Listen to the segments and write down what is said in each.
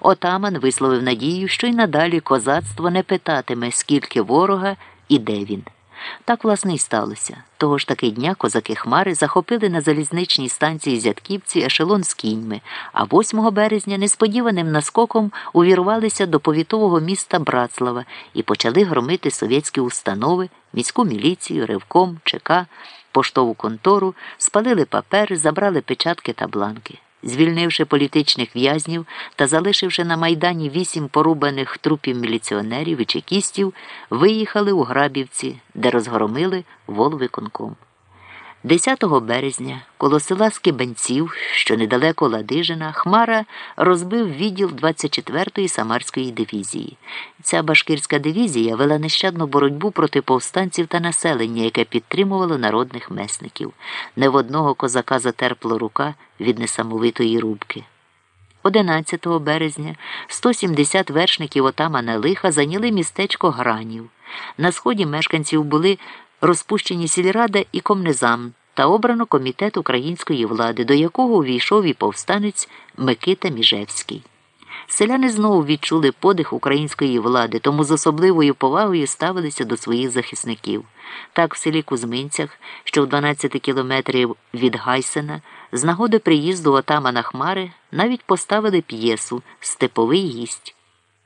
Отаман висловив надію, що й надалі козацтво не питатиме, скільки ворога і де він. Так, власне, і сталося. Того ж таки дня козаки Хмари захопили на залізничній станції Зятківці ешелон з кіньми, а 8 березня несподіваним наскоком увірвалися до повітового міста Братслава і почали громити совєтські установи, міську міліцію, ревком, ЧК, поштову контору, спалили папери, забрали печатки та бланки. Звільнивши політичних в'язнів та залишивши на майдані вісім порубаних трупів міліціонерів і чекістів, виїхали у Грабівці, де розгромили волвиконком. 10 березня коло села Скибенців, що недалеко Ладижина, Хмара розбив відділ 24-ї Самарської дивізії. Ця башкирська дивізія вела нещадну боротьбу проти повстанців та населення, яке підтримувало народних месників. Не в одного козака затерпло рука від несамовитої рубки. 11 березня 170 вершників отамана лиха зайняли містечко Гранів. На сході мешканців були розпущені сільрада і комнезам та обрано комітет української влади, до якого увійшов і повстанець Микита Міжевський. Селяни знову відчули подих української влади, тому з особливою повагою ставилися до своїх захисників. Так, в селі Кузьминцях, що в 12 кілометрів від Гайсена, з нагоди приїзду отамана Хмари навіть поставили п'єсу Степовий гість.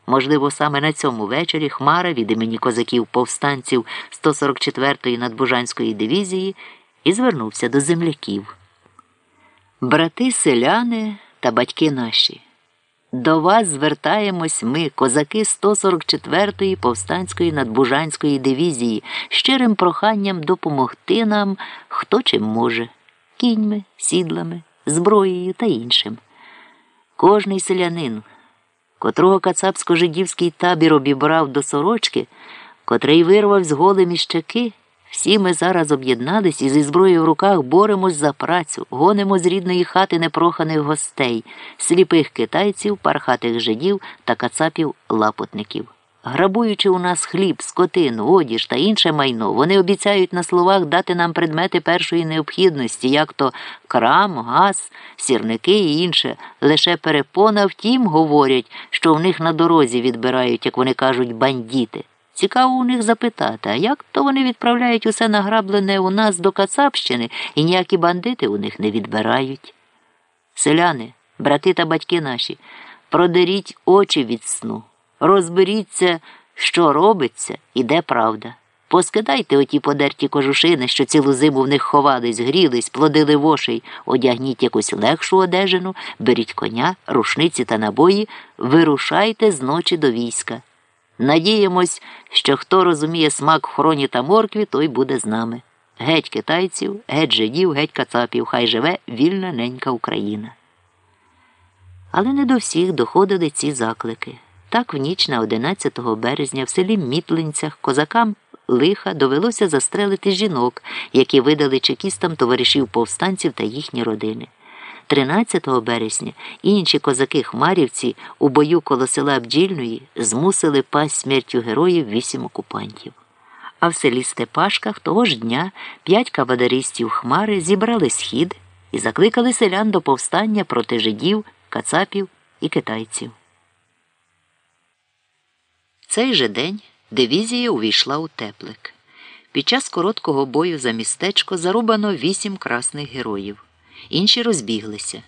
Можливо, саме на цьому вечорі Хмара від імені козаків повстанців 144-ї надбужанської дивізії і звернувся до земляків. Брати селяни та батьки наші. До вас звертаємось ми, козаки 144-ї повстанської надбужанської дивізії, щирим проханням допомогти нам, хто чим може, кіньми, сідлами, зброєю та іншим. Кожний селянин котрого кацапсько-жидівський табір обібрав до сорочки, котрий вирвав з голими щеки, всі ми зараз об'єднались і зі зброєю в руках боремось за працю, гонимо з рідної хати непроханих гостей, сліпих китайців, пархатих жидів та кацапів лапотників. Грабуючи у нас хліб, скотину, одіж та інше майно, вони обіцяють на словах дати нам предмети першої необхідності, як то крам, газ, сірники і інше. Лише перепона втім говорять, що в них на дорозі відбирають, як вони кажуть, бандіти. Цікаво у них запитати, а як то вони відправляють усе награблене у нас до Кацапщини і ніякі бандити у них не відбирають. Селяни, брати та батьки наші, продеріть очі від сну. Розберіться, що робиться і де правда. Поскидайте оті подерті кожушини, що цілу зиму в них ховались, грілись, плодили вошей, одягніть якусь легшу одежину, беріть коня, рушниці та набої, вирушайте з ночі до війська. Надіємось, що хто розуміє смак хроні та моркві, той буде з нами. Геть китайців, геть жидів, геть кацапів, хай живе вільна ненька Україна. Але не до всіх доходили ці заклики. Так в ніч на 11 березня в селі Мітлинцях козакам лиха довелося застрелити жінок, які видали чекістам товаришів повстанців та їхні родини. 13 березня інші козаки Хмарівці у бою коло села Бджільної змусили пасть смертю героїв вісім окупантів. А в селі Степашках того ж дня п'ять кавадаристів Хмари зібрали схід і закликали селян до повстання проти жидів, кацапів і китайців. Цей же день дивізія увійшла у теплик. Під час короткого бою за містечко зарубано вісім красних героїв. Інші розбіглися.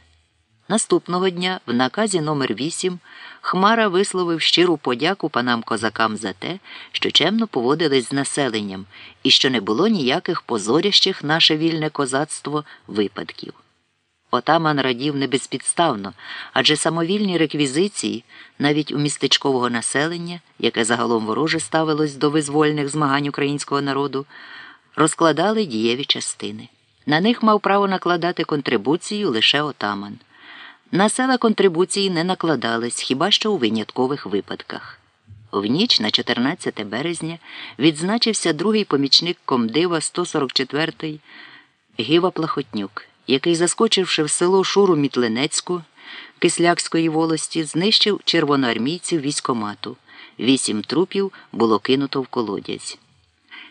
Наступного дня, в наказі номер 8 Хмара висловив щиру подяку панам козакам за те, що чемно поводились з населенням і що не було ніяких позорящих наше вільне козацтво випадків. Отаман радів не безпідставно, адже самовільні реквізиції, навіть у містечкового населення, яке загалом вороже ставилось до визвольних змагань українського народу, розкладали дієві частини. На них мав право накладати контрибуцію лише отаман. На села контрибуції не накладались хіба що у виняткових випадках. В ніч на 14 березня відзначився другий помічник комдива 144-ї Гіва Плахотнюк який, заскочивши в село Шуру Мітлинецьку Кислякської волості, знищив червоноармійців військомату. Вісім трупів було кинуто в колодязь.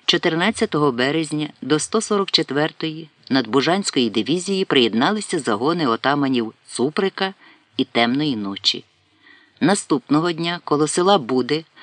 14 березня до 144-ї надбужанської дивізії приєдналися загони отаманів Цуприка і Темної ночі. Наступного дня коло села Буди